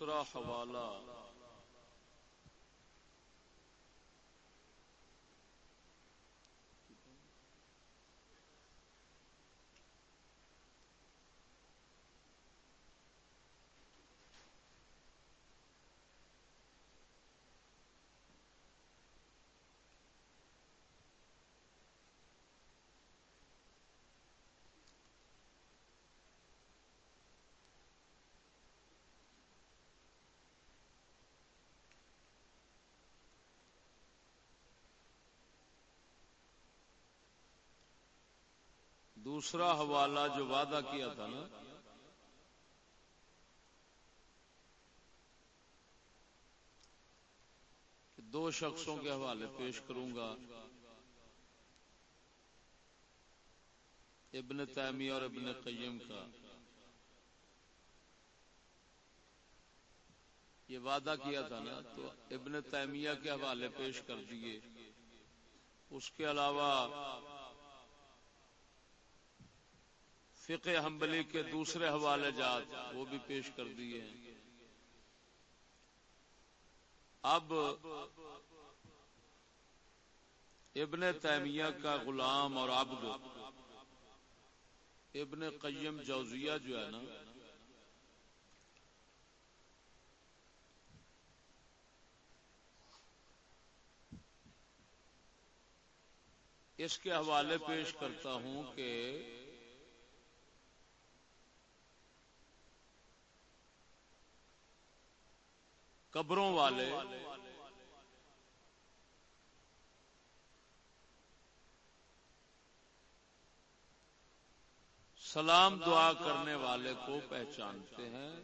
دوسرا حوالہ دوسرا حوالہ جو وعدہ کیا تھا نا دو شخصوں کے حوالے پیش کروں گا، ابن تیمی اور ابن قیم کا۔ یہ وعدہ کیا تھا نا، تو ابن تیمیہ کے حوالے پیش کر دیے۔ اس کے علاوہ فقہ حنبلی کے دوسرے حوالے جات وہ بھی پیش کر دیے ہیں۔ اب ابن تیمیہ کا غلام اور عبد، ابن قیم جوزیہ جو ہے نا، اس کے حوالے پیش کرتا ہوں کہ قبروں والے سلام دعا کرنے والے کو پہچانتے ہیں،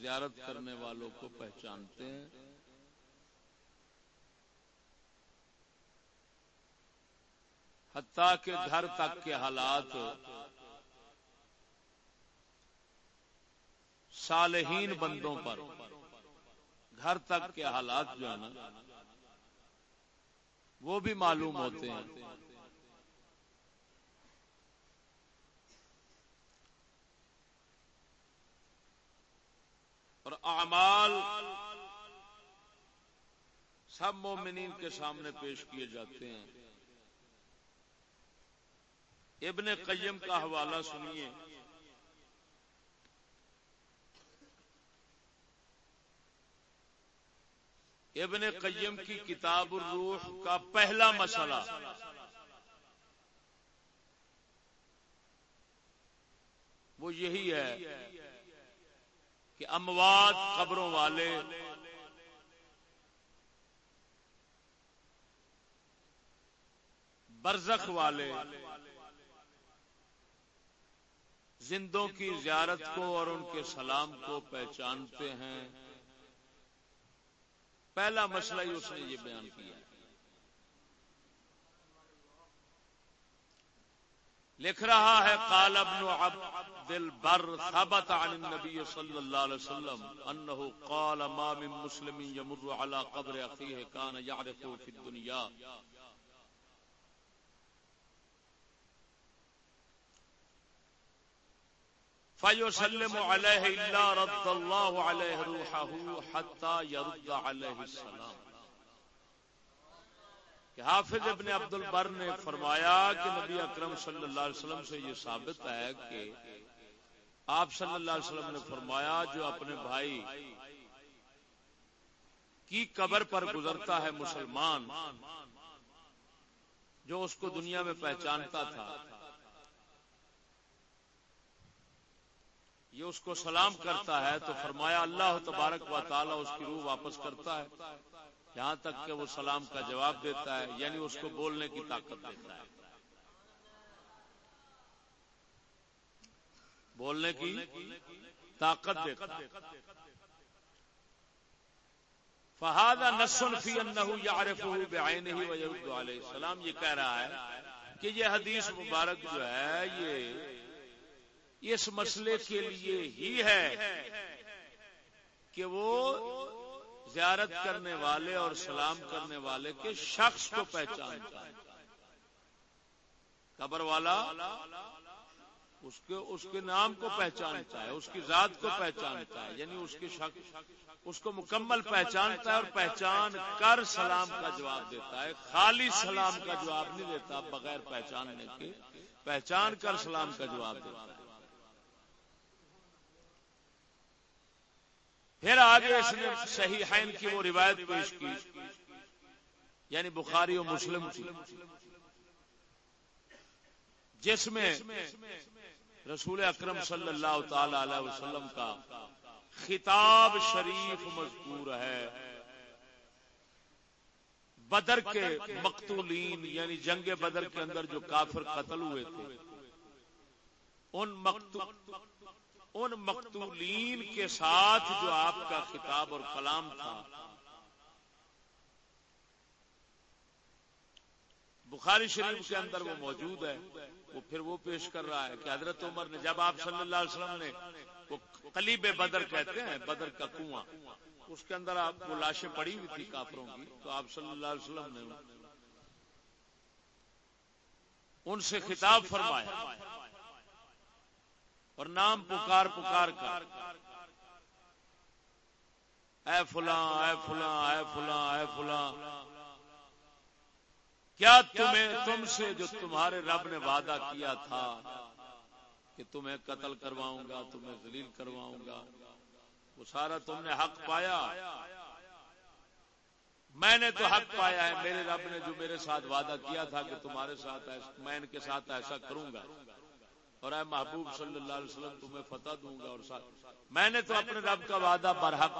زیارت کرنے والوں کو پہچانتے ہیں۔ حتیٰ کہ گھر تک کے حالات صالحین بندوں پر۔ گھر تک کے حالات جو ہے نا، وہ بھی معلوم ہوتے ہیں۔ اور اعمال سب مومنین کے سامنے پیش کیے جاتے ہیں۔ ابن قیم کا حوالہ سنیے۔ ابن قیم کی کتاب الروح کا پہلا مسئلہ۔ وہ یہی ہے کہ اموات قبروں والے برزخ والے زندوں کی زیارت کو اور ان کے سلام کو پہچانتے ہیں۔ پہلا مسئلہ ہی اس نے یہ بیان کیا۔ لکھ رہا ہے، قال ابن عبد البر ثبت عن النبي صلی اللہ علیہ وسلم انه قال ما من مسلم يمر على قبر اخيه كان يعرفه في الدنيا فيسلم عليه الا رد الله عليه روحه حتى يرد عليه السلام۔ کہ حافظ ابن عبد البر نے فرمایا کہ نبی اکرم صلی اللہ علیہ وسلم سے یہ ثابت ہے کہ آپ صلی اللہ علیہ وسلم نے فرمایا جو اپنے بھائی کی قبر پر گزرتا ہے مسلمان، جو اس کو دنیا میں پہچانتا تھا یہ اس کو سلام کرتا ہے تو فرمایا اللہ تبارک و تعالی اس کی روح واپس کرتا ہے۔ یہاں تک کہ وہ سلام کا جواب دیتا ہے یعنی اس کو بولنے کی طاقت دیتا ہے۔ بولنے کی طاقت دیتا ہے۔ فہاد نسن فی انہو یعرفہ بعینہ علیہ السلام۔ یہ کہہ رہا ہے کہ یہ حدیث مبارک جو ہے، یہ اس مسئلے کے لیے ہی ہے کہ وہ زیارت کرنے والے اور سلام کرنے والے کے شخص کو پہچانتا ہے قبر والا اس کے اس کے نام کو پہچانتا ہے، اس کی ذات کو پہچانتا ہے یعنی اس کی شک اس کو مکمل پہچانتا ہے اور پہچان کر سلام کا جواب دیتا ہے۔ خالی سلام کا جواب نہیں دیتا، بغیر پہچاننے کے، پہچان کر سلام کا جواب دیتا ہے۔ پھر آگے اس نے صحیحین کی وہ روایت پیش کی یعنی بخاری و مسلم کی، جس میں رسول اکرم صلی اللہ تعالی علیہ وسلم کا خطاب شریف مذکور ہے۔ بدر کے مقتولین یعنی جنگ بدر کے اندر جو کافر قتل ہوئے تھے، ان ان مقتولین کے ساتھ جو آپ کا خطاب اور کلام تھا۔ بخاری شریف کے اندر وہ موجود ہے۔ وہ پھر وہ پیش کر رہا ہے کہ حضرت عمر نے جب آپ صلی اللہ علیہ وسلم نے وہ قلیب بدر کہتے ہیں، بدر کا کنواں، اس کے اندر آپ کو لاشیں پڑی ہوئی تھی کافروں کی، تو آپ صلی اللہ علیہ وسلم نے ان سے خطاب فرمایا۔ اور نام پکار پکار کر۔ اے فلاں اے فلاں اے فلاں اے فلاں۔ کیا تمہیں، تم سے جو تمہارے رب نے وعدہ کیا تھا کہ تمہیں قتل کرواؤں گا، تمہیں ذلیل کرواؤں گا، وہ سارا تم نے حق پایا۔ میں نے تو حق پایا ہے، میرے رب نے جو میرے ساتھ وعدہ کیا تھا کہ تمہارے ساتھ میں ان کے ساتھ ایسا کروں گا۔ اور اے محبوب صلی اللہ علیہ وسلم تمہیں فتح دوں گا اور ساتھ میں نے تو اپنے رب کا وعدہ برحق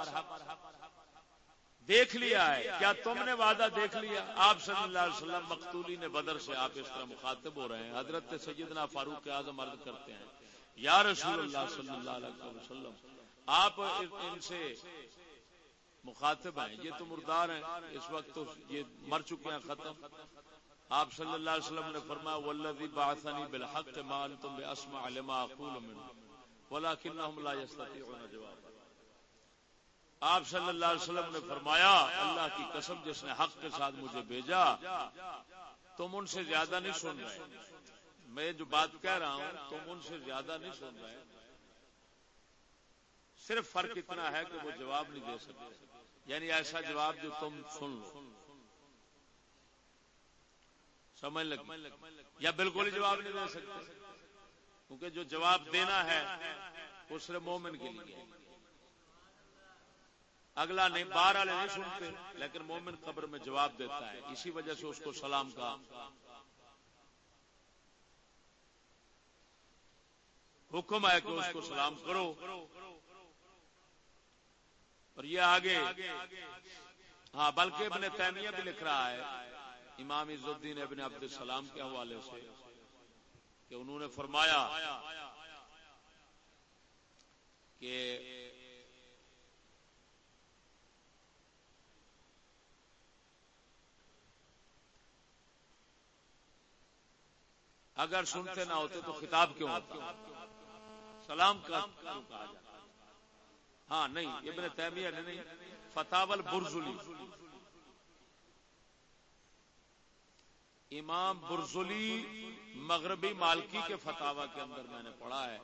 دیکھ لیا ہے۔ کیا تم نے وعدہ دیکھ لیا؟ آپ صلی اللہ علیہ وسلم مقتولی نے بدر سے آپ اس طرح مخاطب ہو رہے ہیں۔ حضرت سیدنا فاروق اعظم عرض کرتے ہیں، یا رسول اللہ صلی اللہ علیہ وسلم، آپ ان سے مخاطب ہیں، یہ تو مردار ہیں، اس وقت تو یہ مر چکے ہیں، ختم۔ آپ صلی اللہ علیہ وسلم نے فرمایا، والذی بعثنی بالحق ما انتم باسمع لما اقول منه، ولكنهم لا يستطيعون جواب آپ صلی اللہ علیہ وسلم نے فرمایا، اللہ کی قسم جس نے حق کے ساتھ مجھے بھیجا، تم ان سے زیادہ نہیں سن رہے میں جو بات کہہ رہا ہوں، تم ان سے زیادہ نہیں سن رہے صرف فرق اتنا ہے کہ وہ جواب نہیں دے سکتے۔ یعنی ایسا جواب جو تم سن لو۔ سمجھ لگ یا بالکل جواب نہیں دے سکتے؟ کیونکہ جو جواب دینا ہے وہ صرف مومن کے لیے۔ اگلا نہیں، باہر والے نہیں سنتے، لیکن مومن قبر میں جواب دیتا ہے۔ اسی وجہ سے اس کو سلام کا حکم ہے کہ اس کو سلام کرو۔ اور یہ آگے ہاں بلکہ ابن تیمیہ بھی لکھ رہا ہے۔ امام عز الدین ابن عبد السلام کے حوالے سے کہ انہوں نے فرمایا کہ اگر سنتے نہ ہوتے تو خطاب کیوں ہوتا؟ سلام کا ہاں نہیں، ابن تیمیہ نے نہیں فتح برزلی امام برزلی مغربی مالکی کے فتح کے اندر میں نے پڑھا ہے۔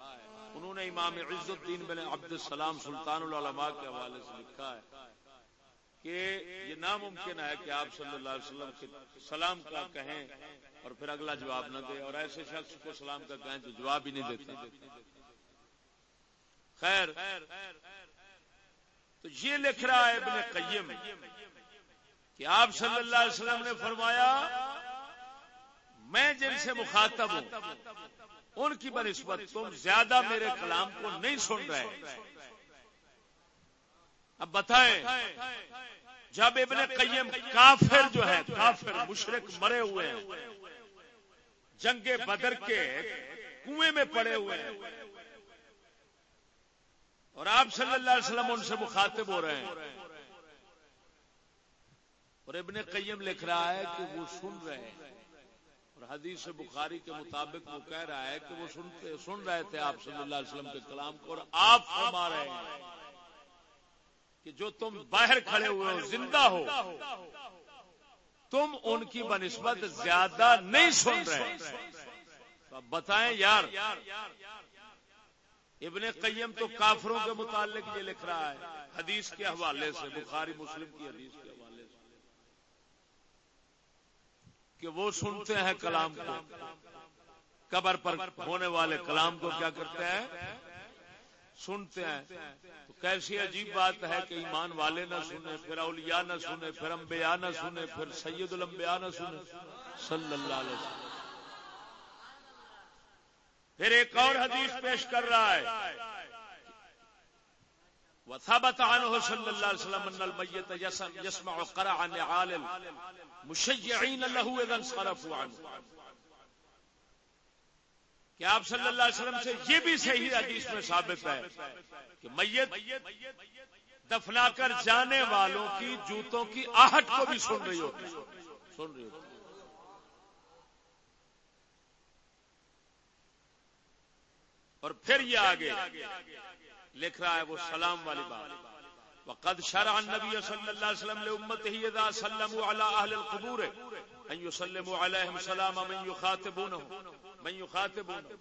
انہوں نے امام عز الدین بن عبد السلام سلطان العلماء کے حوالے سے لکھا ہے کہ یہ ناممکن ہے کہ آپ صلی اللہ علیہ وسلم کے سلام کا کہیں اور پھر اگلا جواب نہ دے اور ایسے شخص کو سلام کا کہیں تو جواب ہی نہیں دیتا۔ خیر، تو یہ لکھ رہا ہے ابن قیم کہ آپ صلی اللہ علیہ وسلم نے فرمایا میں جن سے مخاطب ہوں، ان کی بنسبت تم زیادہ میرے کلام کو نہیں سن رہے۔ اب بتائیں، جب ابن قیم کافر جو ہے، کافر مشرق مرے ہوئے ہیں، جنگ بدر کے کنویں میں پڑے ہوئے ہیں، اور آپ صلی اللہ علیہ وسلم ان سے مخاطب ہو رہے ہیں، اور ابن قیم لکھ رہا ہے کہ وہ سن رہے ہیں۔ اور حدیث بخاری کے مطابق وہ کہہ رہا ہے کہ وہ سنتے سن رہے تھے آپ صلی اللہ علیہ وسلم کے کلام کو اور آپ فرما رہے ہیں کہ جو تم باہر کھڑے ہوئے ہو، زندہ ہو، تم ان کی بنسبت زیادہ نہیں سن رہے۔ تو بتائیں یار، ابن قیم تو کافروں کے متعلق یہ لکھ رہا ہے، حدیث کے حوالے سے، بخاری مسلم کی حدیث کے حوالے سے کہ وہ سنتے ہیں کلام کو۔ قبر پر ہونے والے کلام کو کیا کرتے ہیں؟ سنتے ہیں۔ تو کیسی عجیب بات ہے کہ ایمان والے نہ سنے پھر اولیاء نہ سنے پھر انبیاء نہ سنے پھر سید الانبیاء نہ سنے صلی اللہ علیہ وسلم۔ پھر ایک اور حدیث پیش کر رہا ہے۔ وثابت عنه صلی اللہ علیہ وسلم ان المیت يسمع قرع نعال مشيعين له اذا انصرفوا عنه. کہ آپ صلی اللہ علیہ وسلم سے یہ بھی صحیح حدیث میں ثابت ہے کہ میت دفنا کر جانے والوں کی جوتوں کی آہٹ کو بھی سن رہی ہوتی سن رہی ہوتی اور پھر یہ آگے لکھ رہا ہے وہ سلام والی بات۔ وقد شرع النبي صلى الله عليه وسلم لأمته إذا سلموا على أهل القبور أن يسلموا عليهم سلام من يخاطبونه من يخاطبونه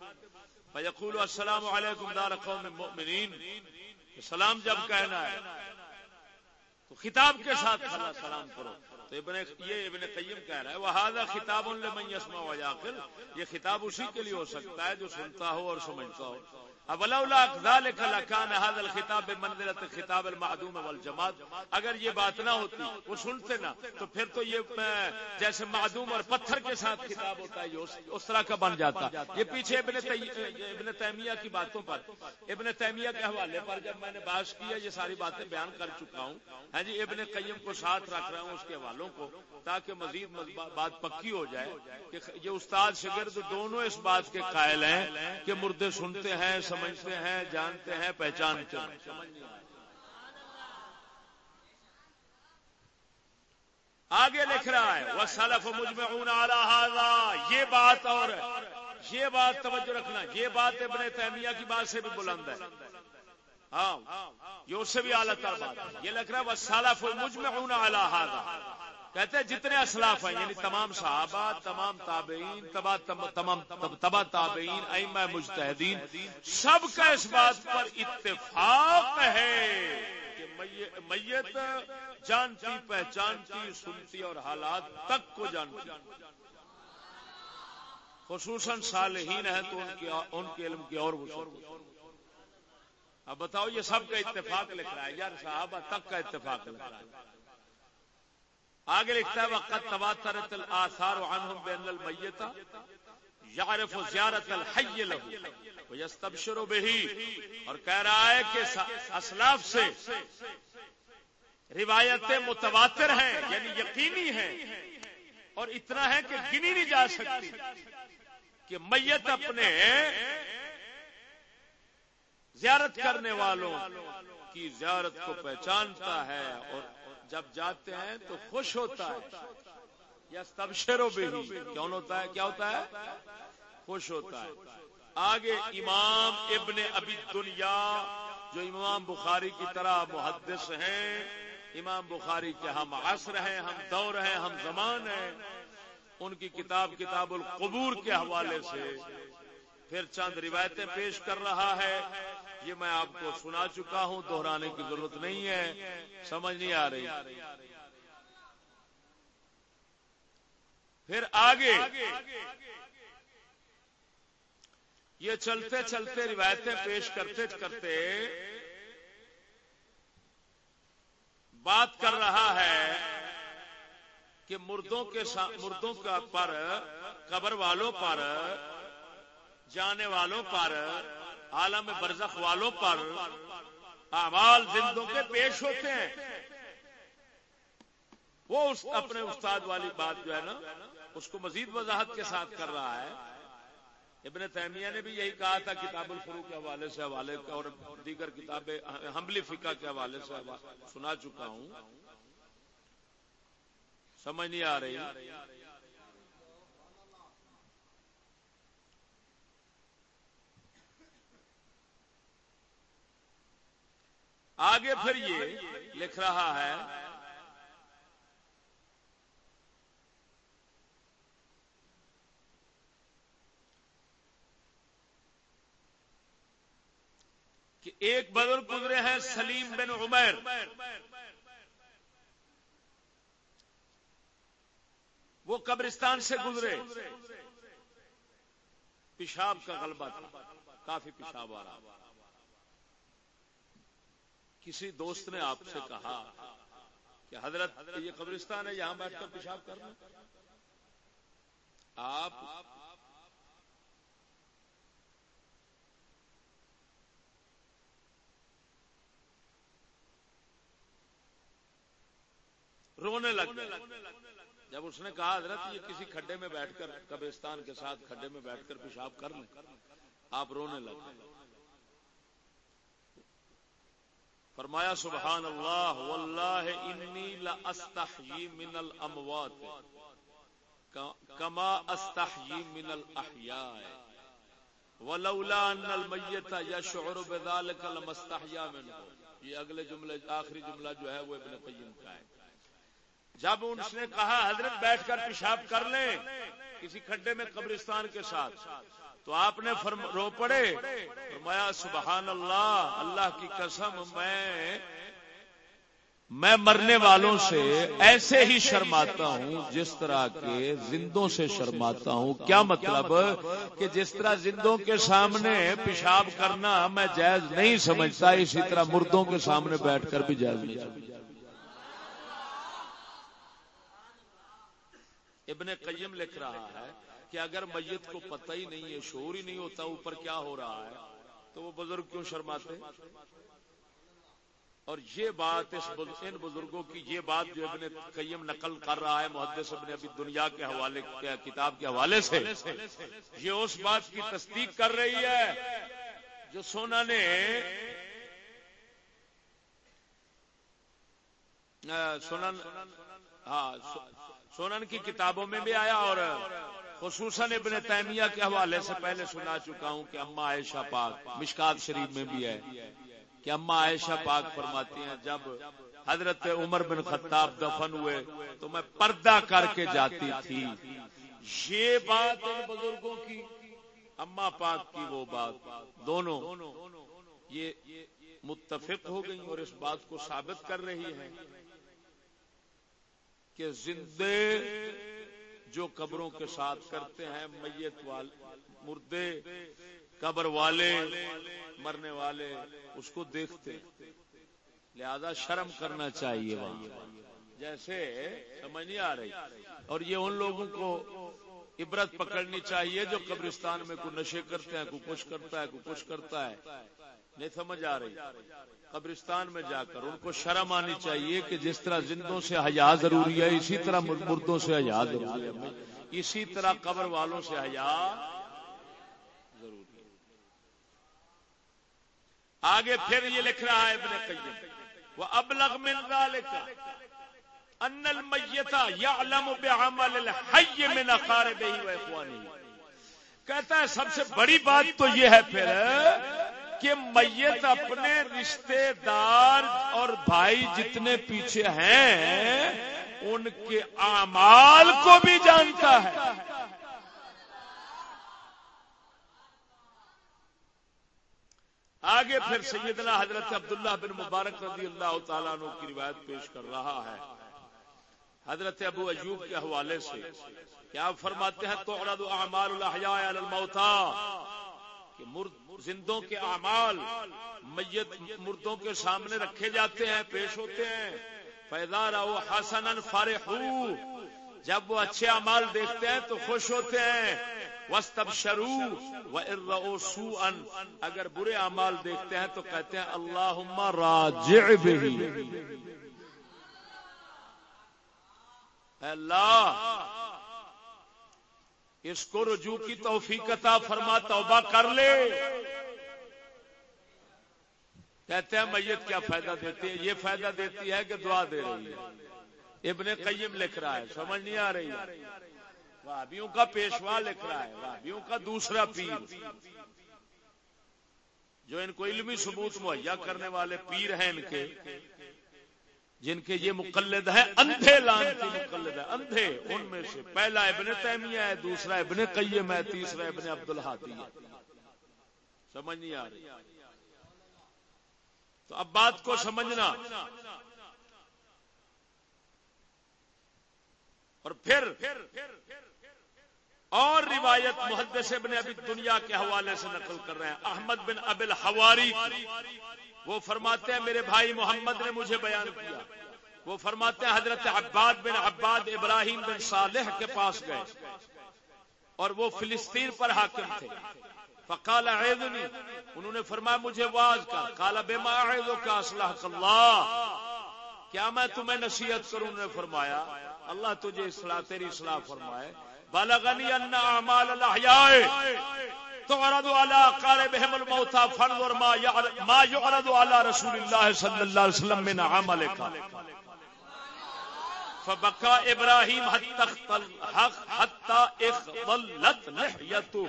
فيقول السلام عليكم دار قوم مؤمنين سلام جب کہنا ہے، تو خطاب کے ساتھ سلام کرو۔ تو ابن یہ ابن قیم کہہ رہا ہے وہ ہاضا خطاب لمن يسمع ويعقل۔ یہ خطاب اسی کے لیے ہو سکتا ہے جو سنتا ہو اور سمجھتا ہو۔ ذلك لكان هذا الخطاب خطاب المعدوم والجماد. اگر یہ بات نہ ہوتی، وہ سنتے نا تو پھر تو یہ جیسے معدوم اور پتھر کے ساتھ خطاب ہوتا ہے اس طرح کا بن جاتا۔ یہ پیچھے ابن ابن تیمیہ کی باتوں پر، ابن تیمیہ کے حوالے پر جب میں نے بات کی ہے، یہ ساری باتیں بیان کر چکا ہوں۔ ہاں جی ابن قیم کو ساتھ رکھ رہا ہوں اس کے حوالوں کو، تاکہ مزید بات پکی ہو جائے کہ یہ استاد شگرد دونوں اس بات کے قائل ہیں کہ مردے سنتے ہیں سمجھتے ہیں، جانتے ہیں، پہچانتے ہیں۔ آگے لکھ رہا ہے وہ سلف مجھ میں یہ بات اور یہ بات توجہ رکھنا، یہ بات ابن تیمیہ کی بات سے بھی بلند ہے۔ ہاں یہ اس سے بھی اعلیٰ بات یہ لکھ رہا ہے وہ سلف مجھ میں کہتے ہیں جتنے اسلاف ہیں یعنی تمام صحابہ، تمام تابعین تمام تبا تابعین ایمہ مجتہدین، سب کا اس بات پر اتفاق ہے کہ میت جانتی، پہچانتی، سنتی اور حالات تک کو جانتی خصوصاً صالحین ہیں تو ان کے ان کے علم کی اور اب بتاؤ، یہ سب کا اتفاق لکھ رہا ہے، یار صحابہ تک کا اتفاق لکھ رہا ہے۔ آگے لکھتا ہے وقت تواترت الاثار عنہم بین المیت یعرف زیارت الحی له ویستبشر به اور کہہ رہا ہے کہ اسلاف سے روایتیں متواتر ہیں یعنی یقینی ہیں، اور اتنا ہے کہ گنی نہیں جا سکتی کہ میت اپنے زیارت کرنے والوں کی زیارت کو پہچانتا ہے اور جب جاتے ہیں تو خوش ہوتا ہے۔ یا تب شیرو بھی کون ہوتا ہے؟ کیا ہوتا ہے؟ خوش ہوتا ہے۔ آگے امام ابن ابی دنیا جو امام بخاری کی طرح محدث ہیں۔ امام بخاری کے ہم عصر ہیں، ہم دور ہیں، ہم زمان ہیں۔ ان کی کتاب کتاب القبور کے حوالے سے پھر چند روایتیں پیش کر رہا ہے۔ یہ میں آپ کو سنا چکا ہوں، دہرانے کی ضرورت نہیں ہے، سمجھ نہیں آ رہی۔ پھر آگے، یہ چلتے چلتے روایتیں پیش کرتے کرتے بات کر رہا ہے کہ مردوں کے مردوں کا پر، قبر والوں پر، جانے والوں پر عالم برزخ والوں پر اعمال زندوں کے پیش ہوتے ہیں۔ وہ اس اپنے استاد والی بات جو ہے نا، اس کو مزید وضاحت کے ساتھ کر رہا ہے۔ ابن تیمیہ نے بھی یہی کہا تھا، کتاب الفرو کے حوالے سے حوالے اور دیگر کتابیں، حملی فقہ کے حوالے سے سنا چکا ہوں۔ سمجھ نہیں آ رہی۔ آگے پھر یہ لکھ رہا ہے۔ کہ ایک بدر گزرے ہیں سلیم بن عمیر وہ قبرستان سے گزرے۔ پیشاب کا غلبہ تھا۔ کافی پیشاب آ رہا۔ کسی دوست نے آپ سے کہا کہ حضرت یہ قبرستان ہے، یہاں بیٹھ کر پیشاب کرنا۔ آپ رونے لگ جب اس نے کہا، حضرت، یہ کسی کھڈے میں بیٹھ کر قبرستان کے ساتھ کھڈے میں بیٹھ کر پیشاب کر لیں آپ رونے لگ فرمایا سبحان اللہ واللہ انی لاستحیی من الاموات. کما استحیی من الاحیاء. ولولا ان المیت یشعر بذلك لمستحیا منه. یہ اگلے جملے، آخری جملہ جو ہے، وہ ابن قیم کا ہے. جب اس نے کہا، حضرت بیٹھ کر پیشاب کر لیں کسی کھڈے میں قبرستان کے ساتھ. تو آپ نے رو پڑے۔ فرمایا سبحان اللہ اللہ کی قسم میں میں مرنے والوں سے ایسے ہی شرماتا ہوں جس طرح کے زندوں سے شرماتا ہوں۔ کیا مطلب کہ جس طرح زندوں کے سامنے پیشاب کرنا میں جائز نہیں سمجھتا، اسی طرح مردوں کے سامنے بیٹھ کر بھی جائز نہیں سمجھتا۔ ابن قیم لکھ رہا ہے کہ اگر میت کو پتہ ہی نہیں ہے شور ہی نہیں ہوتا اوپر کیا ہو رہا ہے، تو وہ بزرگ کیوں شرماتے؟ اور یہ بات اس ان بزرگوں کی یہ بات جو ابن قیم نقل کر رہا ہے، محدث ابن ابھی دنیا کے حوالے، کتاب کے حوالے سے، یہ اس بات کی تصدیق کر رہی ہے جو سونا نے سنن ہاں سونن کی کتابوں میں بھی آیا اور خصوصاً ابن تیمیہ کے حوالے سے پہلے سنا چکا ہوں کہ اما عائشہ پاک مشکات شریف میں بھی ہے۔ کہ اما عائشہ پاک فرماتی ہیں، جب حضرت عمر بن خطاب دفن ہوئے تو میں پردہ کر کے جاتی تھی۔ یہ بات ان بزرگوں کی اما پاک کی وہ بات۔ دونوں، یہ متفق ہو گئی اور اس بات کو ثابت کر رہی ہے کہ زندے جو قبروں کے ساتھ کرتے ہیں، میت والے مردے، قبر والے، مرنے والے، اس کو دیکھتے لہذا شرم کرنا چاہیے وہاں۔ جیسے، سمجھ نہیں آ رہی۔ اور یہ ان لوگوں کو عبرت پکڑنی چاہیے جو قبرستان میں کوئی نشے کرتے ہیں، کوئی کچھ کرتا ہے، کوئی کچھ کرتا ہے۔ نہیں سمجھ آ رہی۔ قبرستان میں جا کر ان کو شرم آنی چاہیے کہ جس طرح زندوں سے حیا ضروری ہے، اسی طرح مردوں سے حیا ضروری ہے۔ اسی طرح قبر والوں سے حیا ضروری ہے۔ آگے پھر یہ لکھ رہا ہے ابن قیم۔ وہ ابلغ من ذالک ان المیت یعلم بعمل الحی من اقاربہ و اخوانہ کہتا ہے سب سے بڑی بات تو یہ ہے پھر کہ میت اپنے رشتے دار اور بھائی جتنے پیچھے ہیں، ان کے اعمال کو بھی جانتا ہے۔ آگے پھر سیدنا حضرت عبداللہ بن مبارک رضی اللہ تعالیٰ عنہ کی روایت پیش کر رہا ہے۔ حضرت ابو ایوب کے حوالے سے کیا فرماتے ہیں تو اعمال الاحیاء علی الموتا کہ زندوں کے اعمال میت مردوں کے سامنے رکھے جاتے ہیں، پیش ہوتے ہیں۔ پیدار حسن فارح جب وہ اچھے اعمال دیکھتے ہیں تو خوش ہوتے ہیں۔ وسطب شروع و سو ان اگر برے اعمال دیکھتے ہیں تو کہتے ہیں اللہ راجع اللہ اس کو رجوع کی توفیق عطا فرما، توبہ کر لے۔ کہتے ہیں، میت کیا فائدہ دیتی ہے؟ یہ فائدہ دیتی ہے کہ دعا دے رہی ہے۔ ابن قیم لکھ رہا ہے، سمجھ نہیں آ رہی۔ وابیوں کا پیشوا لکھ رہا ہے وابیوں کا دوسرا پیر۔ جو ان کو علمی ثبوت مہیا کرنے والے پیر ہیں ان کے۔ جن کے یہ مقلد ہے اندھے لانتی مقلد ہے اندھے، ان میں سے پہلا ابن تیمیہ ہے، دوسرا ابن قیم ہے، تیسرا ابن عبد الحادی ہے۔ سمجھ نہیں آ رہی۔ تو اب بات کو سمجھنا۔ اور پھر اور روایت محدث ابن ابی دنیا کے حوالے سے نقل کر رہے ہیں۔ احمد بن ابل ہواری وہ فرماتے ہیں میرے بھائی محمد نے مجھے بیان کیا۔ وہ فرماتے ہیں حضرت عباد بن عباد ابراہیم بن صالح کے پاس گئے۔ اور وہ فلسطین پر حاکم تھے۔ فقال عیدنی انہوں نے فرمایا مجھے واز کر۔ قال بما عیدو کا اصلاح اللہ۔ کیا میں تمہیں نصیحت کروں؟ نے فرمایا، اللہ تجھے اصلاح، تیری اصلاح فرمائے۔ بلغنی ان اعمال الاحیاء۔ تعرض على قاربهم الموتى فانظر ما ما يعرض على رسول الله صلى الله عليه وسلم من عملك. فبكى ابراهيم حتى اختل حتى اخضلت لحيته.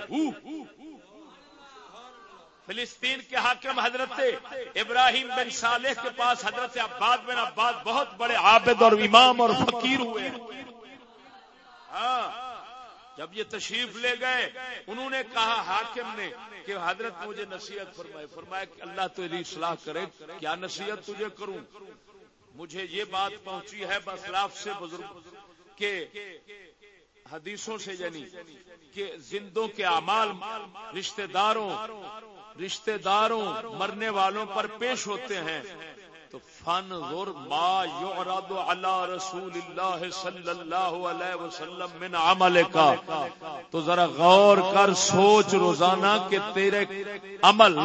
فلسطین کے حاکم حضرت ابراہیم بن صالح کے پاس حضرت عباد بن عباد بہت بڑے عابد اور امام اور فقیر ہوئے. ہاں. جب یہ تشریف لے گئے، انہوں نے کہا، حاکم نے، کہ حضرت مجھے نصیحت فرمائے فرمائے کہ اللہ تو اصلاح کرے، کیا نصیحت تجھے کروں؟ مجھے یہ بات پہنچی ہے بسلاف سے بزرگ کے حدیثوں سے یعنی کہ زندوں کے اعمال رشتہ داروں رشتہ داروں مرنے والوں پر پیش ہوتے ہیں۔ تو فن غور ما یعرض علی رسول اللہ صلی اللہ علیہ وسلم من عمل کا۔ تو ذرا غور کر، سوچ روزانہ کہ تیرے عمل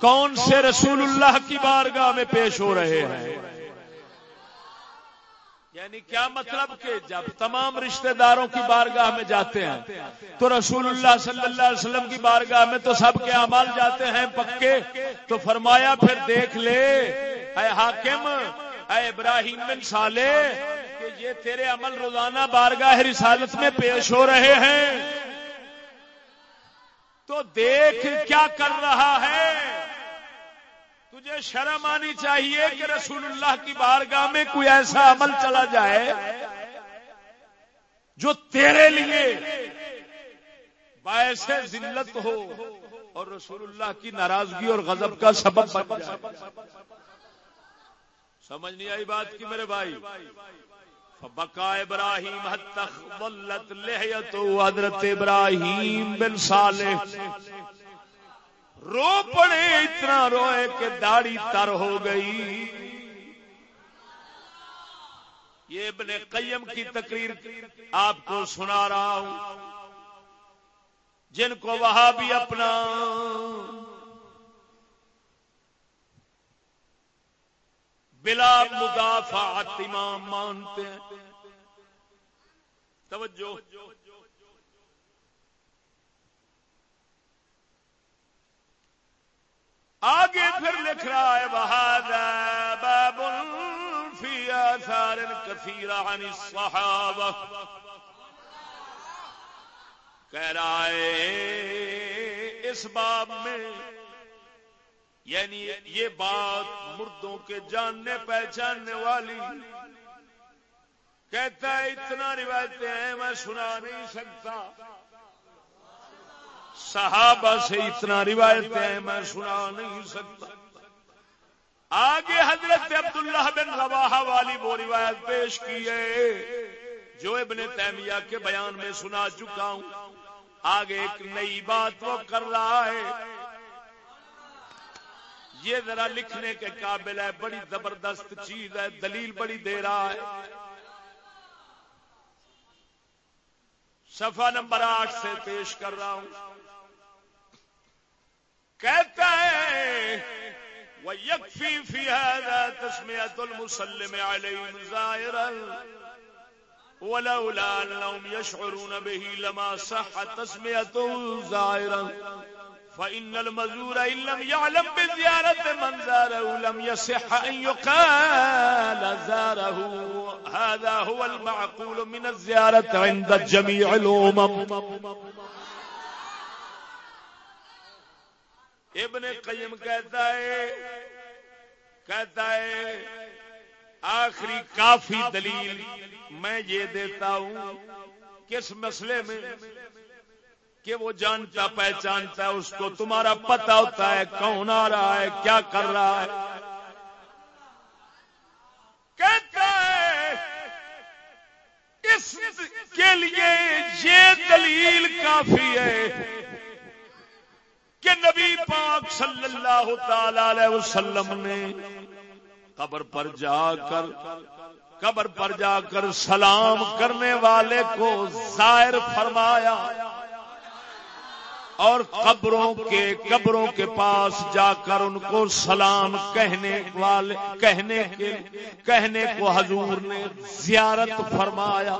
کون سے رسول اللہ کی بارگاہ میں پیش ہو رہے ہیں؟ یعنی کیا مطلب کہ جب تمام رشتہ داروں کی بارگاہ میں جاتے ہیں، تو رسول اللہ صلی اللہ علیہ وسلم کی بارگاہ میں تو سب کے امال جاتے ہیں پکے۔ تو فرمایا پھر دیکھ لے اے حاکم، اے ابراہیم بن سالے کہ یہ تیرے عمل روزانہ بارگاہ رسالت میں پیش ہو رہے ہیں۔ تو دیکھ کیا کر رہا ہے۔ تجھے شرم آنی چاہیے کہ رسول اللہ کی بارگاہ میں کوئی ایسا عمل چلا جائے جو تیرے لیے باعث ذلت ہو اور رسول اللہ کی ناراضگی اور غضب کا سبب بن جائے۔ سمجھ نہیں آئی بات کی میرے بھائی؟ بکا ابراہیم حد حضرت ابراہیم بن صالح۔ رو پڑے اتنا روئے کہ داڑھی تر ہو گئی۔ یہ ابن قیم کی تقریر آپ کو سنا رہا ہوں۔ جن کو وہاں بھی اپنا بلا مدافعت امام مانتے ہیں۔ توجہ۔ آگے پھر لکھ رہا ہے بہاد باب فی آثار کثیر عن الصحابہ کہہ رہا ہے، اس باب میں یعنی یہ بات مردوں کے جاننے پہچاننے والی کہتا ہے، اتنا روایتیں ہیں، میں سنا نہیں سکتا۔ صحابہ سے اتنا روایتیں ہیں، میں سنا نہیں سکتا۔ آگے حضرت عبداللہ بن رواحہ والی وہ روایت پیش کی ہے، جو ابن تیمیہ کے بیان میں سنا چکا ہوں۔ آگے ایک نئی بات وہ کر رہا ہے۔ یہ ذرا لکھنے کے قابل ہے، بڑی زبردست چیز ہے، دلیل بڑی دے رہا ہے۔ صفحہ نمبر آٹھ سے پیش کر رہا ہوں۔ کہتا ہے وَيَكْفِي فِي هَذَا تَسْمِيَةُ الْمُسَلِّمِ عَلَيْهِمْ زَائِرًا، وَلَوْلَا أَنَّهُمْ يَشْعُرُونَ بِهِ لَمَا صَحَّ تَسْمِيَةُ زَائِرًا۔ فإن المزور إن لم يعلم بزيارة من زاره لم يصح أن يقال زاره. هذا هو المعقول من الزيارة عند جميع الأمم. ابن قیم کہتا ہے کہتا ہے، آخری کافی دلیل میں یہ دیتا ہوں کس مسئلے میں کہ وہ جانتا، پہچانتا ہے، اس کو تمہارا پتہ ہوتا ہے، کون آ رہا ہے، کیا کر رہا ہے۔ کہتا ہے، اس کے لیے یہ دلیل کافی ہے کہ نبی پاک صلی اللہ تعالی وسلم نے قبر پر جا کر، قبر پر جا کر سلام کرنے والے کو ظاہر فرمایا۔ اور قبروں کے قبروں کے پاس جا کر ان کو سلام کہنے والے کہنے کے کہنے کو حضور نے زیارت فرمایا۔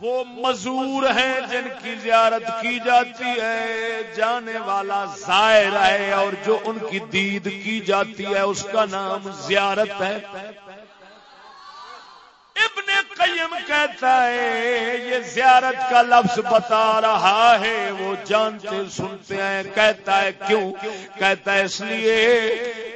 وہ مزور ہیں جن کی زیارت کی جاتی ہے، جانے والا زائر ہے اور جو ان کی دید کی جاتی ہے، اس کا نام زیارت ہے۔ قیم کہتا ہے، یہ زیارت کا لفظ بتا رہا ہے، وہ جانتے، سنتے ہیں، کہتا ہے کیوں؟ کہتا ہے اس لیے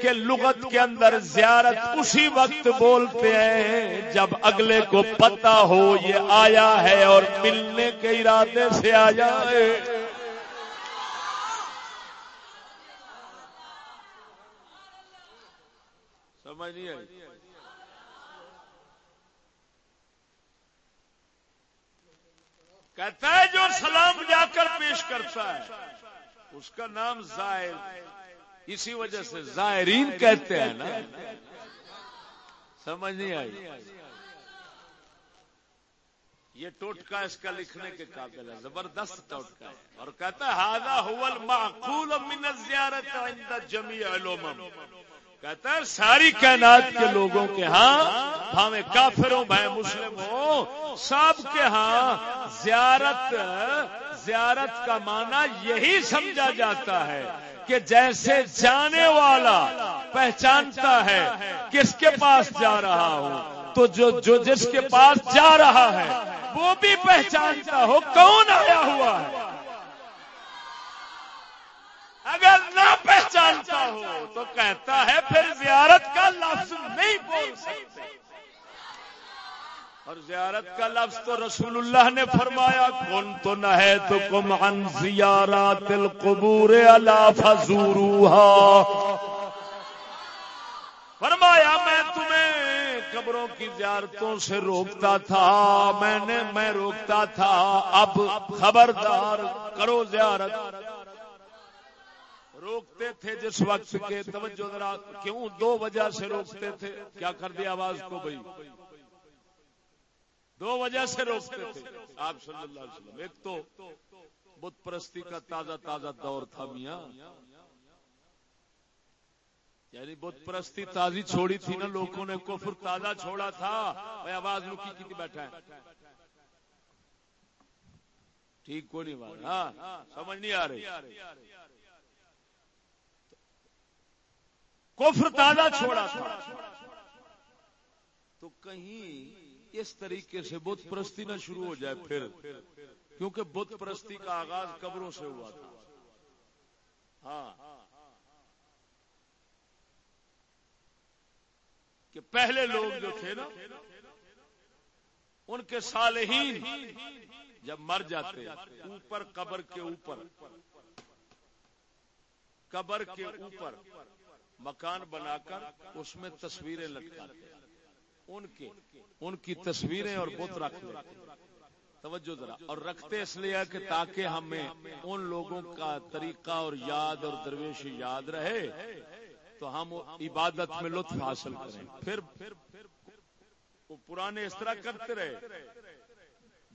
کہ لغت کے اندر زیارت اسی وقت بولتے ہیں جب اگلے کو پتا ہو یہ آیا ہے اور ملنے کے ارادے سے آیا ہے۔ سمجھ نہیں آئی؟ کہتا ہے جو سلام جا کر پیش کرتا ہے، اس کا نام زائر اسی وجہ سے زائرین کہتے ہیں نا۔ سمجھ نہیں آئی۔ یہ ٹوٹکا اس کا لکھنے کے قابل ہے، زبردست ٹوٹکا ہے۔ اور کہتا ہے ہاضا حول معقول من زیارت عند جمیع علوم کہتا ہے، ساری کائنات کے لوگوں کے ہاں ہمیں کافروں بھائی مسلم ہو سب کے ہاں زیارت زیارت کا معنی یہی سمجھا جاتا ہے کہ جیسے جانے والا پہچانتا ہے کس کے پاس جا رہا ہوں، تو جو جو جس کے پاس جا رہا ہے، وہ بھی پہچانتا ہو کون آیا ہوا ہے۔ اگر نہ پہچانتا ہو تو کہتا ہے پھر زیارت کا لفظ نہیں بول سکتے۔ اور زیارت کا لفظ تو رسول اللہ نے فرمایا کون تو نہ ہے تو کم ان زیارات القبور اللہ فضوروہا فرمایا، میں تمہیں قبروں کی زیارتوں سے روکتا تھا، میں نے، میں روکتا تھا۔ اب خبردار کرو زیارت۔ روکتے تھے جس وقت کے توجہ ذرا کیوں دو وجہ سے روکتے تھے کیا کر دیا آواز کو بھائی دو وجہ سے روکتے تھے آپ صلی اللہ علیہ وسلم ایک تو بت پرستی کا تازہ تازہ دور تھا میاں یعنی بت پرستی تازی چھوڑی تھی نا لوگوں نے کفر تازہ چھوڑا تھا بھائی آواز لکی کی بیٹھا ہے ٹھیک کو نہیں بات ہاں سمجھ نہیں آ رہی کفر تازہ چھوڑا تھا۔ تو کہیں اس طریقے سے بت پرستی نہ شروع ہو جائے پھر، کیونکہ بت پرستی کا آغاز قبروں سے ہوا تھا۔ ہاں۔ کہ پہلے لوگ جو تھے نا، ان کے صالحین جب مر جاتے، اوپر قبر کے اوپر۔ قبر کے اوپر۔ مکان بنا کر اس میں تصویریں لٹکاتے ان کے ان کی تصویریں اور بت رکھ توجہ ذرا۔ اور رکھتے اس لیے کہ تاکہ ہمیں ان لوگوں کا طریقہ اور یاد اور درویش یاد رہے، تو ہم عبادت میں لطف حاصل کریں۔ پھر وہ پرانے اس طرح کرتے رہے۔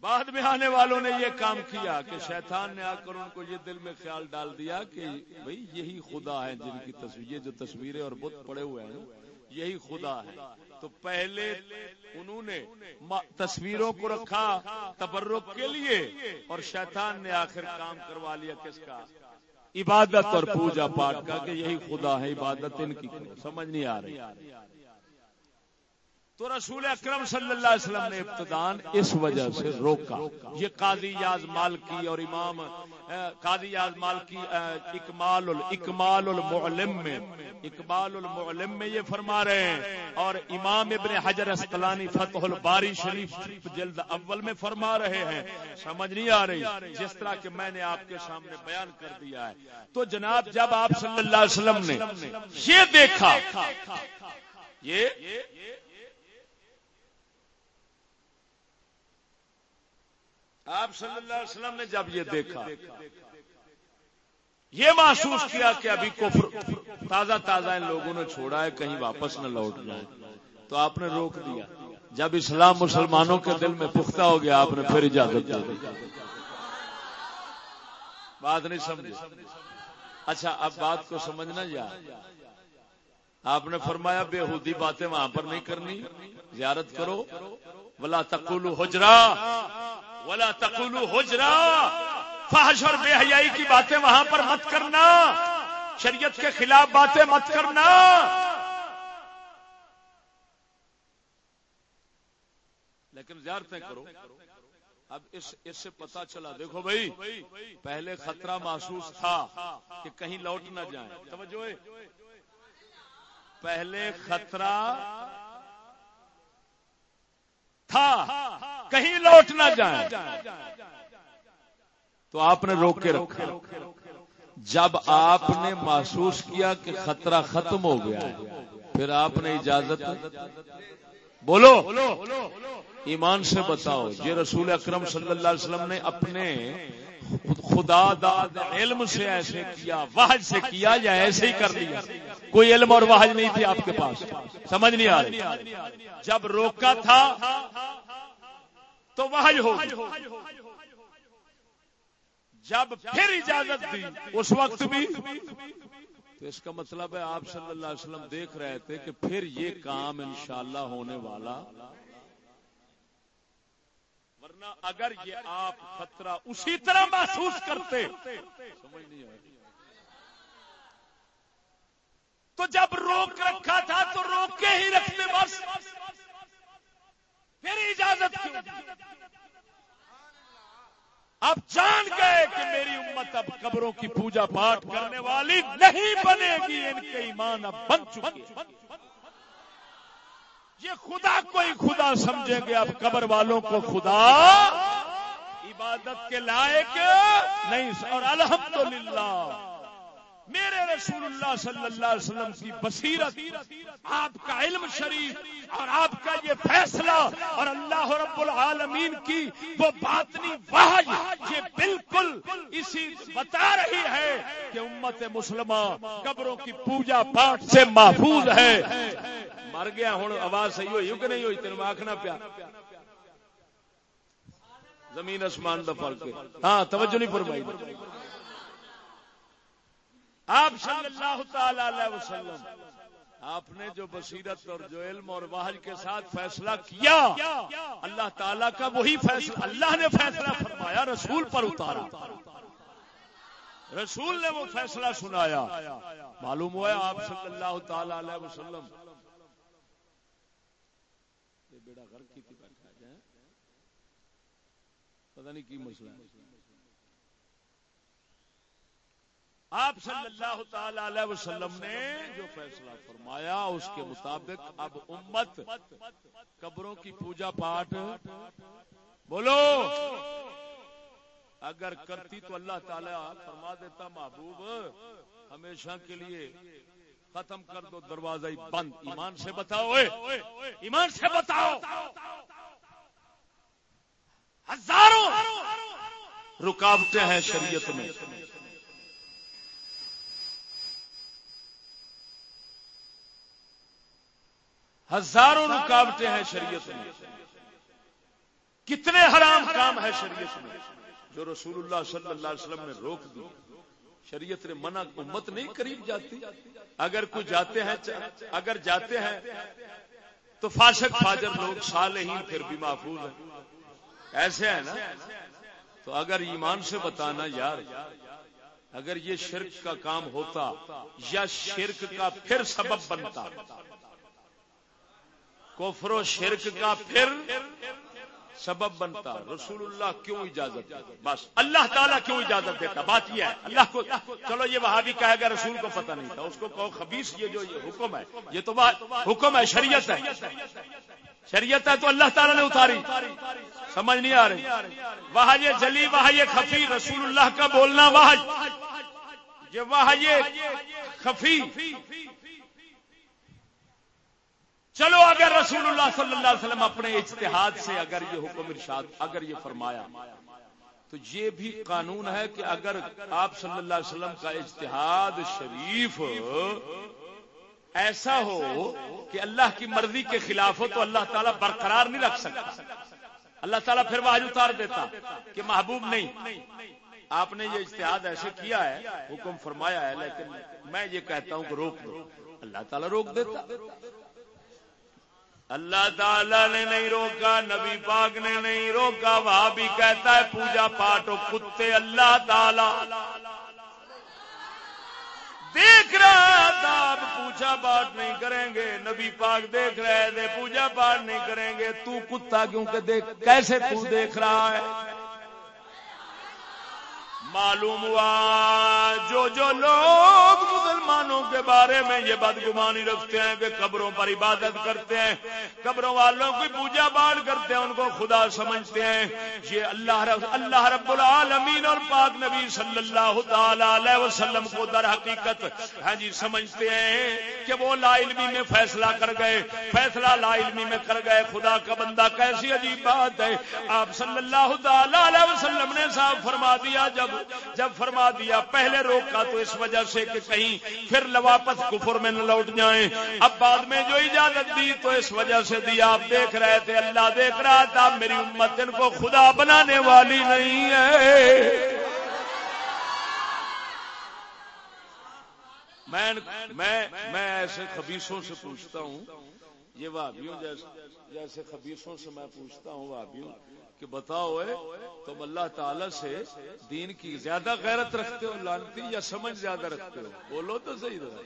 بعد میں آنے والوں نے یہ کام کیا کہ شیطان نے آ کر ان کو یہ دل میں خیال ڈال دیا کہ بھئی یہی خدا ہے جن کی تصویر جو تصویریں اور بت پڑے ہوئے ہیں یہی خدا ہے تو پہلے انہوں نے تصویروں کو رکھا تبرک کے لیے اور شیطان نے آخر کام کروا لیا کس کا؟ عبادت اور پوجا پاٹ کا کہ یہی خدا ہے عبادت ان کی۔ سمجھ نہیں آ رہی۔ تو رسول اکرم صلی اللہ علیہ وسلم نے ابتدان اس وجہ سے روکا۔ یہ قاضی یاز مالکی اور امام قاضی یاز مالکی اکمال اکمال المعلم میں اقبال المعلم میں یہ فرما رہے ہیں۔ اور امام ابن حجر اسقلانی فتح الباری شریف جلد اول میں فرما رہے ہیں۔ سمجھ نہیں آ رہی۔ جس طرح کہ میں نے آپ کے سامنے بیان کر دیا ہے۔ تو جناب، جب آپ صلی اللہ علیہ وسلم نے یہ دیکھا، یہ آپ صلی اللہ علیہ وسلم نے جب یہ دیکھا، یہ محسوس کیا کہ ابھی کفر، تازہ تازہ ان لوگوں نے چھوڑا ہے، کہیں واپس نہ لوٹ جائے تو آپ نے روک دیا۔ جب اسلام مسلمانوں کے دل میں پختہ ہو گیا، آپ نے پھر اجازت دے دی۔ بات نہیں سمجھ اچھا اب بات کو سمجھنا جا آپ نے فرمایا، بےحودی باتیں وہاں پر نہیں کرنی، زیارت کرو۔ ولا تقولو حجرا۔ ولا تقولو حجرا۔ فحش اور بے حیائی کی باتیں وہاں پر مت کرنا۔ شریعت کے خلاف باتیں مت کرنا۔ لیکن زیارتیں کرو۔ اب اس اس سے پتا چلا، دیکھو بھائی، پہلے خطرہ محسوس تھا کہ کہیں لوٹ نہ جائیں۔ توجہ پہلے خطرہ تھا، کہیں لوٹ نہ جائیں۔ تو آپ نے روک کے رکھا۔ جب آپ نے محسوس کیا کہ خطرہ ختم ہو گیا، پھر آپ نے اجازت بولو، ایمان سے بتاؤ، یہ رسول اکرم صلی اللہ علیہ وسلم نے اپنے خدا داد علم سے ایسے کیا واحد سے کیا یا ایسے ہی کر لیا؟ کوئی علم اور واحد نہیں تھی آپ کے پاس۔ سمجھ نہیں آ رہی۔ جب روکا تھا تو واحد ہو جب پھر اجازت دی، اس وقت بھی۔ تو اس کا مطلب ہے، آپ صلی اللہ علیہ وسلم دیکھ رہے تھے کہ پھر یہ کام انشاءاللہ ہونے والا ورنہ اگر یہ آپ خطرہ اسی طرح محسوس کرتے، سمجھ نہیں تو جب روک رکھا تھا تو روک کے ہی رکھنے بس۔ پھر اجازت اب جان گئے کہ میری امت اب قبروں کی پوجا پاٹ کرنے والی نہیں بنے گی، ان کے ایمان اب بن چکی یہ خدا کوئی خدا سمجھیں گے، اب قبر والوں کو خدا عبادت کے لائق نہیں، اور الحمدللہ۔ میرے رسول اللہ صلی اللہ علیہ وسلم کی بصیرت، آپ کا علم شریف اور آپ کا یہ فیصلہ اور اللہ رب العالمین کی وہ باطنی واحد یہ بالکل اسی بتا رہی ہے کہ امت مسلمہ قبروں کی پوجا پاٹ سے محفوظ ہے۔ مر گیا ہوں، آواز صحیح ہوئی کہ نہیں ہوئی؟ تین آخنا پیا۔ زمین آسمان کا فرق ہاں توجہ نہیں فرمائی۔ آپ صلی اللہ تعالی علیہ وسلم، آپ نے جو بصیرت اور جو علم اور واحد کے ساتھ فیصلہ کیا، اللہ تعالیٰ کا وہی فیصلہ، اللہ نے فیصلہ فرمایا، رسول پر اتارا۔ رسول نے وہ فیصلہ سنایا۔ معلوم ہوا آپ صلی اللہ تعالی علیہ وسلم۔ بیڑا گھر کی پتہ نہیں کی مسئلہ آپ صلی اللہ تعالی علیہ وسلم نے جو فیصلہ فرمایا، اس کے مطابق اب امت قبروں کی پوجا پاٹ بولو، اگر کرتی تو اللہ تعالی فرما دیتا، محبوب، ہمیشہ کے لیے ختم کر دو، دروازہ ہی بند، ایمان سے بتاؤ ایمان سے بتاؤ۔ ہزاروں رکاوٹیں ہیں شریعت میں۔ ہزاروں رکاوٹیں ہیں شریعت میں۔ کتنے حرام کام ہے شریعت میں۔ جو رسول اللہ صلی اللہ علیہ وسلم نے روک دی۔ شریعت نے منع امت نہیں قریب جاتی۔ اگر کوئی جاتے ہیں اگر جاتے ہیں، تو فاسق، فاجر لوگ سال ہی پھر بھی محفوظ ہیں۔ ایسے ہے نا؟ تو اگر ایمان سے بتانا یار، اگر یہ شرک کا کام ہوتا یا شرک کا پھر سبب بنتا۔ کفر و شرک کا پھر سبب بنتا۔ رسول اللہ کیوں اجازت بس۔ اللہ تعالیٰ کیوں اجازت دیتا؟ بات یہ ہے۔ اللہ کو چلو یہ وہاں بھی کہے گا، رسول کو پتہ نہیں تھا۔ اس کو کہو خبیص، یہ جو یہ حکم ہے، یہ تو حکم ہے، شریعت ہے۔ شریعت ہے تو اللہ تعالیٰ نے اتاری۔ سمجھ نہیں آ رہی۔ وہاں یہ جلی، وہاں یہ خفی رسول اللہ کا بولنا وہاں یہ وہاں یہ خفی۔ چلو اگر رسول اللہ صلی اللہ علیہ وسلم اپنے اجتہاد سے اگر یہ حکم ارشاد، اگر یہ فرمایا، تو یہ بھی قانون ہے کہ اگر آپ صلی اللہ علیہ وسلم کا اجتہاد شریف ایسا ہو کہ اللہ کی مرضی کے خلاف ہو تو اللہ تعالیٰ برقرار نہیں رکھ سکتا۔ اللہ تعالیٰ پھر وہ اتار دیتا کہ محبوب نہیں۔ آپ نے یہ اجتہاد ایسے کیا ہے، حکم فرمایا ہے، لیکن میں یہ کہتا ہوں کہ روک دو۔ اللہ تعالیٰ روک دیتا۔ اللہ تعالی نے نہیں روکا، نبی پاک نے نہیں روکا وہاں بھی کہتا ہے پوجا پاٹ کتے اللہ تعالی۔ دیکھ رہا تھا آپ پوجا پاٹ نہیں کریں گے، نبی پاک دیکھ رہے تھے پوجا پاٹ نہیں کریں گے۔ تو کتا کیونکہ دیکھ، کیسے تو دیکھ رہا ہے؟ معلوم ہوا جو جو لوگ مسلمانوں کے بارے میں یہ بدگمانی رکھتے ہیں کہ قبروں پر عبادت کرتے ہیں، قبروں والوں کی پوجا پاٹ کرتے ہیں، ان کو خدا سمجھتے ہیں۔ یہ اللہ رب اللہ رب العالمین اور پاک نبی صلی اللہ تعالی علیہ وسلم کو در حقیقت ہاں جی سمجھتے ہیں کہ وہ لا علمی میں فیصلہ کر گئے، فیصلہ لا علمی میں کر گئے۔ خدا کا بندہ کیسی عجیب بات ہے۔ آپ صلی اللہ تعالی علیہ وسلم نے صاحب فرما دیا، جب جب فرما دیا، پہلے روکا تو اس وجہ سے کہ کہیں پھر لواپس کفر میں نہ لوٹ جائیں۔ اب بعد میں جو اجازت دی تو اس وجہ سے دیا آپ دیکھ رہے تھے، اللہ دیکھ رہا تھا، میری امت ان کو خدا بنانے والی نہیں ہے۔ میں ایسے خبیصوں سے پوچھتا ہوں، یہ وابیوں جیسے جیسے خبیصوں سے میں پوچھتا ہوں وابیوں کہ بتاؤ تم اللہ تعالی سے دین کی زیادہ غیرت رکھتے ہو، لانتی یا سمجھ زیادہ رکھتے ہو؟ بولو تو صحیح رہا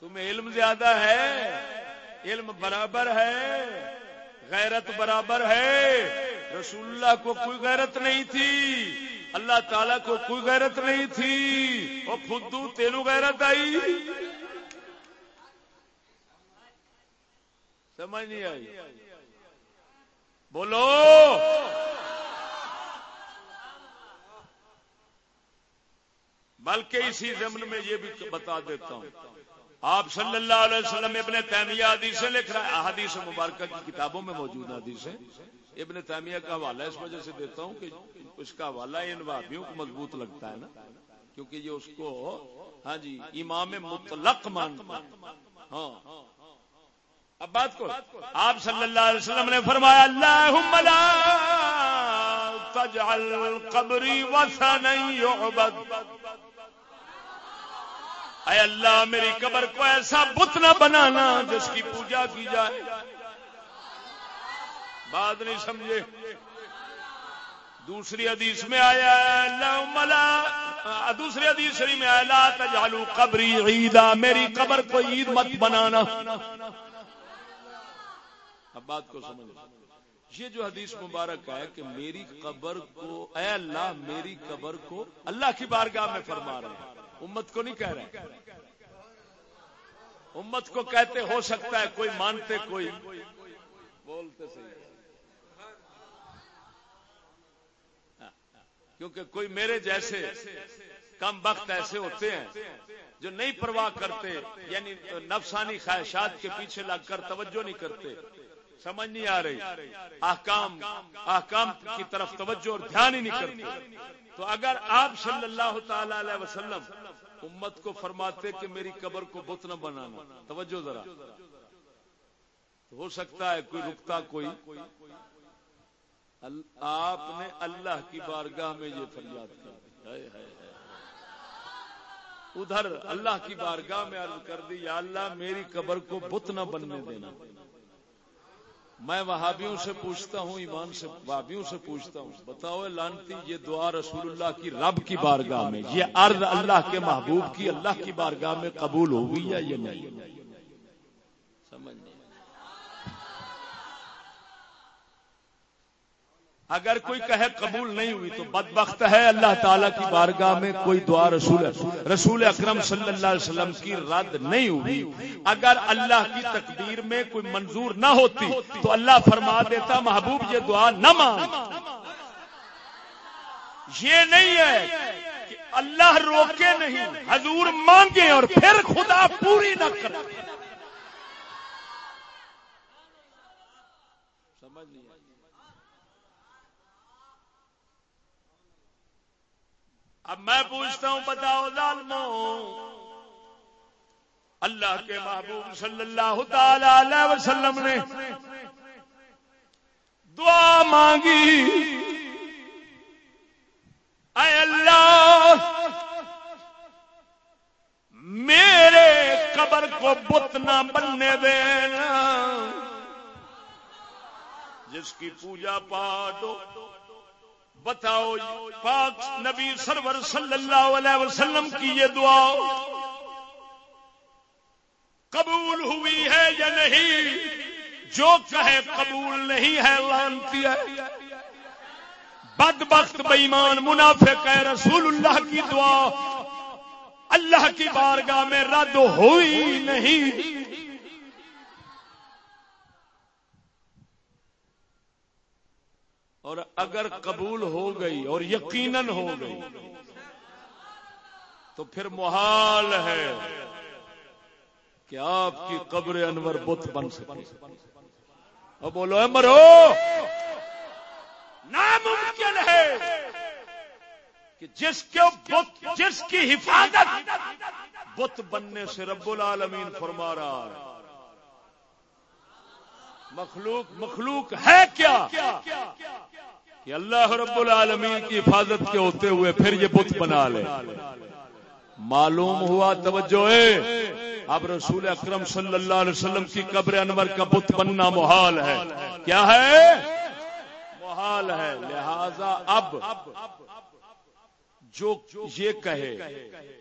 تمہیں علم زیادہ ہے، علم برابر ہے، غیرت برابر ہے۔ رسول اللہ کو کوئی غیرت نہیں تھی، اللہ تعالی کو کوئی غیرت نہیں تھی۔ وہ خدو تینو غیرت آئی۔ سمجھ نہیں آئی؟ بولو۔ بلکہ اسی ضمن میں یہ بھی بتا دیتا ہوں۔ آپ صلی اللہ علیہ وسلم ابن تیمیہ حدیثیں لکھ رہا ہے۔ حدیث مبارکہ کی کتابوں میں موجود حدیثیں ابن تیمیہ کا حوالہ اس وجہ سے دیتا ہوں کہ اس کا حوالہ ان وابیوں کو مضبوط لگتا ہے نا۔ کیونکہ یہ اس کو ہاں جی امام مطلق مانتا ہاں۔ اب بات کو آپ صلی اللہ علیہ وسلم نے فرمایا اللہ تجعل قبری وسن يعبد اے اللہ، میری قبر کو ایسا بت نہ بنانا جس کی پوجا کی جائے۔ بات نہیں سمجھے۔ دوسری حدیث میں آیا اللہ دوسری حدیث میں آیا، لا تجعلوا قبری عیدا۔ میری قبر کو عید مت بنانا۔ اب بات کو سمجھ یہ جو حدیث مبارک ہے کہ میری قبر کو، اے اللہ، میری قبر کو اللہ کی بارگاہ میں فرما رہے ہیں۔ امت کو نہیں کہہ رہے امت کو کہتے ہو سکتا ہے، کوئی مانتے، کوئی بولتے صحیح کیونکہ کوئی میرے جیسے کم وقت ایسے ہوتے ہیں جو نہیں پرواہ کرتے یعنی نفسانی خواہشات کے پیچھے لگ کر توجہ نہیں کرتے۔ سمجھ نہیں آ رہی۔ احکام احکام کی طرف توجہ اور دھیان ہی نہیں کرتے۔ تو اگر آپ صلی اللہ تعالی علیہ وسلم امت کو فرماتے کہ میری قبر کو بت نہ بنانا، توجہ ذرا۔ ہو سکتا ہے کوئی رکتا کوئی۔ آپ نے اللہ کی بارگاہ میں یہ فریاد کر ادھر اللہ کی بارگاہ میں عرض کر دی، یا اللہ میری قبر کو بت نہ بننے دینا۔ میں وہابیوں سے پوچھتا ہوں، ایمان سے، وہابیوں سے پوچھتا ہوں۔ بتاؤ لانتی یہ دعا رسول اللہ کی رب کی بارگاہ میں، یہ عرض اللہ کے محبوب کی اللہ کی بارگاہ میں قبول ہوگی یا یہ نہیں۔ اگر کوئی کہے قبول نہیں ہوئی تو بدبخت ہے۔ اللہ تعالیٰ کی بارگاہ میں کوئی دعا رسول رسول اکرم صلی اللہ علیہ وسلم کی رد نہیں ہوئی۔ اگر اللہ کی تقدیر میں کوئی منظور نہ ہوتی تو اللہ فرما دیتا، محبوب، یہ دعا نہ مانگ یہ نہیں ہے کہ اللہ روکے نہیں، حضور مانگے اور پھر خدا پوری نہ کرے۔ اب میں پوچھتا ہوں بتاؤ ظالموں، اللہ کے محبوب صلی اللہ تعالی علیہ وسلم نے دعا مانگی۔ اے اللہ، میرے قبر کو بت نہ بننے دینا۔ جس کی پوجا پاٹ بتاؤ، پاک نبی سرور صلی اللہ علیہ وسلم کی یہ دعا قبول ہوئی ہے یا نہیں؟ جو کہے قبول نہیں ہے، لانتی ہے۔ بد بخت بےمان منافق ہے، رسول اللہ کی دعا اللہ کی بارگاہ میں رد ہوئی نہیں۔ اور اگر قبول ہو گئی اور یقیناً ہو گئی، تو پھر محال ہے کہ آپ کی قبر انور بت بن سکے۔ اور بولو، اے مرو! ناممکن ہے کہ جس کے بت، جس کی حفاظت بت بننے سے رب العالمین فرما رہا ہے۔ مخلوق مخلوق ہے کیا؟ کہ اللہ رب العالمین کی حفاظت کے ہوتے ہوئے پھر یہ بت بنا لے۔ معلوم ہوا، توجہ اب رسول اکرم صلی اللہ علیہ وسلم کی قبر انور کا بت بننا محال ہے۔ کیا ہے؟ محال ہے۔ لہذا اب جو یہ کہے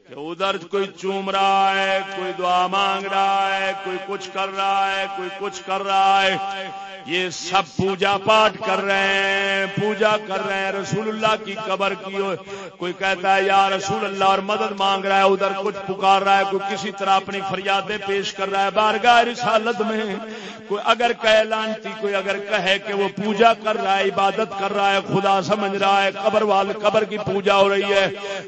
کہ ادھر کوئی چوم رہا ہے کوئی دعا مانگ رہا ہے کوئی کچھ کر رہا ہے کوئی کچھ کر رہا ہے۔ یہ سب پوجا پاٹ کر رہے ہیں پوجا کر رہے ہیں۔ رسول اللہ کی قبر کی کوئی کہتا ہے یا رسول اللہ اور مدد مانگ رہا ہے ادھر کچھ پکار رہا ہے کوئی کسی طرح اپنی فریادیں پیش کر رہا ہے۔ بارگاہ رسالت میں کوئی اگر کہ لانتی کوئی اگر کہے کہ وہ پوجا کر رہا ہے عبادت کر رہا ہے خدا سمجھ رہا ہے قبر وال قبر کی پوجا ہو رہی ہے۔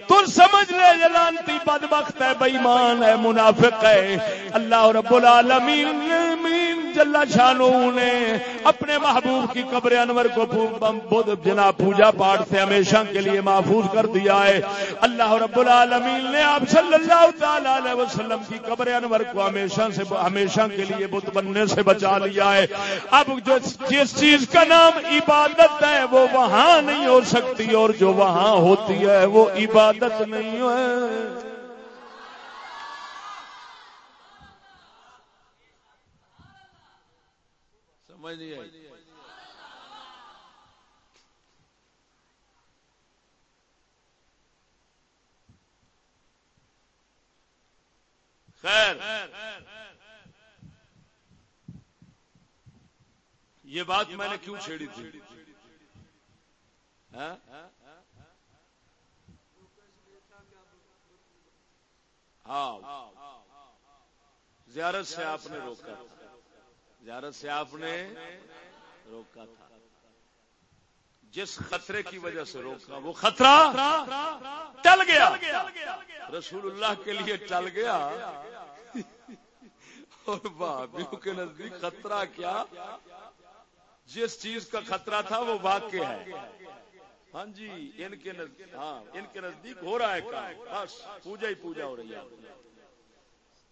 تو سمجھ لے جلانتی بدبخت بد وقت ہے بےمان ہے، منافق ہے۔ اللہ رب العالمین جل شانو نے اپنے محبوب کی قبر انور کو بدھ جنا پوجا پاٹ سے ہمیشہ کے لیے محفوظ کر دیا ہے۔ اللہ رب العالمین نے آپ صلی اللہ تعالی علیہ وسلم کی قبر انور کو ہمیشہ سے ہمیشہ کے لیے بت بننے سے بچا لیا ہے۔ اب جو جس چیز کا نام عبادت ہے وہ وہاں نہیں ہو سکتی اور جو وہاں ہوتی ہے وہ عبادت نہیں ہے۔ سمجھ نہیں آئی۔ خیر۔ یہ بات میں نے کیوں چھیڑی تھی؟ ہاں؟ زیارت سے آپ نے روکا۔ زیارت سے آپ نے روکا تھا۔ جس خطرے کی وجہ سے روکا، وہ خطرہ ٹل گیا۔ رسول اللہ کے لیے ٹل گیا۔ اور بھابھیوں کے نزدیک خطرہ کیا؟ جس چیز کا خطرہ تھا، وہ واقع ہے۔ ہاں جی ان کے نزدیک ہاں ان کے نزدیک ہو رہا ہے بس، پوجا ہی پوجا ہو رہی ہے۔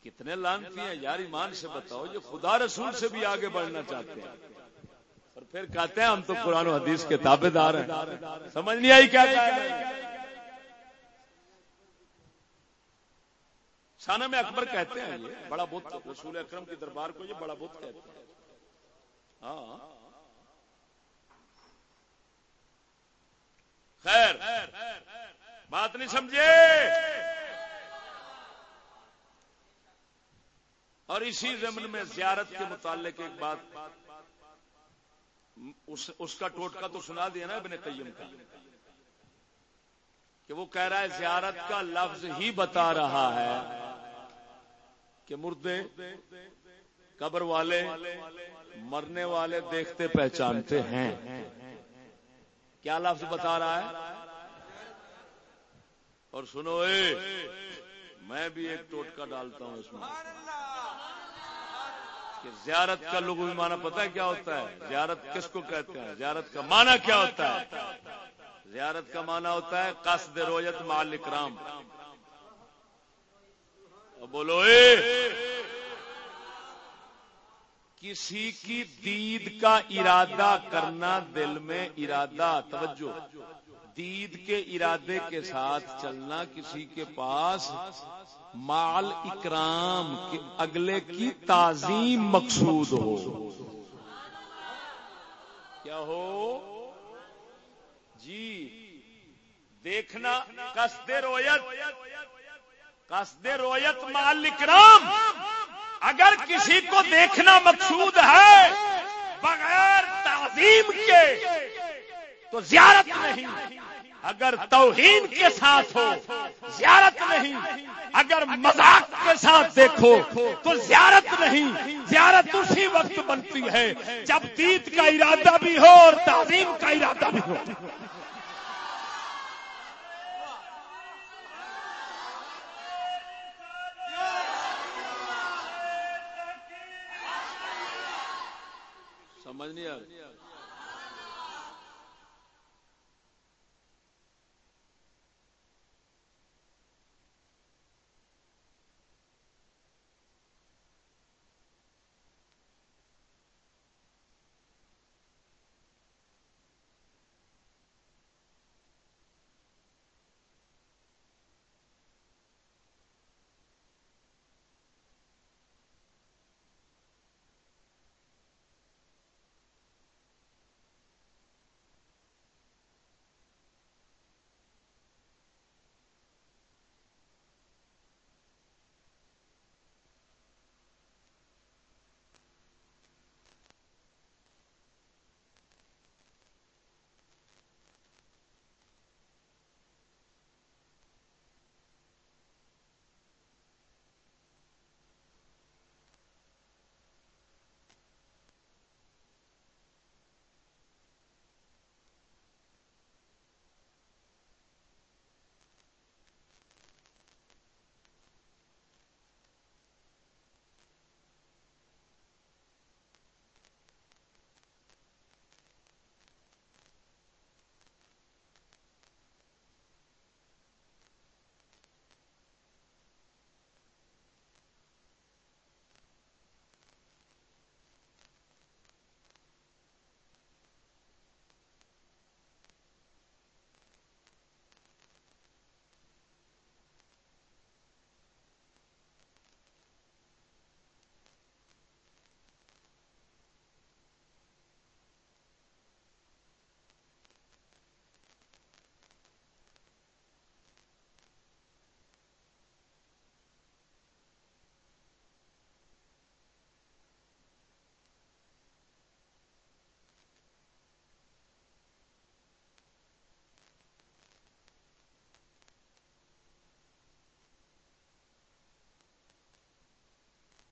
کتنے لانتی ہیں یار ایمان سے بتاؤ، یہ خدا رسول سے بھی آگے بڑھنا چاہتے ہیں۔ اور پھر کہتے ہیں، ہم تو قرآن و حدیث کے تابے دار ہیں۔ سمجھ نہیں آئی کیا سانا میں اکبر کہتے ہیں، یہ بڑا بت، رسول اکرم کے دربار کو یہ بڑا بت کہتے ہیں۔ ہاں۔ خیر، بات نہیں سمجھے؟ اور اسی زمن میں زیارت کے متعلق ایک بات اس کا ٹوٹکا تو سنا دیا نا ابن قیم کا کہ وہ کہہ رہا ہے زیارت کا لفظ ہی بتا رہا ہے کہ مردے قبر والے مرنے والے دیکھتے پہچانتے ہیں۔ کیا لفظ بتا رہا ہے؟ اور سنو اے میں بھی ایک ٹوٹکا ڈالتا ہوں اس میں۔ کہ زیارت کا لوگوں بھی مانا پتا ہے کیا ہوتا ہے؟ زیارت کس کو کہتے ہیں؟ زیارت کا مانا کیا ہوتا ہے؟ زیارت کا معنی ہوتا ہے قصد رویت مال اکرام بولو، اے! کسی کی دید کا ارادہ کرنا دل میں ارادہ، توجہ۔ دید کے ارادے کے ساتھ چلنا کسی کے پاس مال اکرام کے اگلے کی تعظیم مقصود ہو۔ کیا ہو؟ جی دیکھنا، قصد رویت۔ قصد رویت مال اکرام۔ اگر کسی کو دیکھنا مقصود ہے بغیر تعظیم کے تو زیارت نہیں۔ اگر توہین کے ساتھ ہو، زیارت نہیں، اگر مذاق کے ساتھ دیکھو، تو زیارت نہیں، زیارت اسی وقت بنتی ہے جب دید کا ارادہ بھی ہو اور تعظیم کا ارادہ بھی ہو۔ سمجھ نہیں آ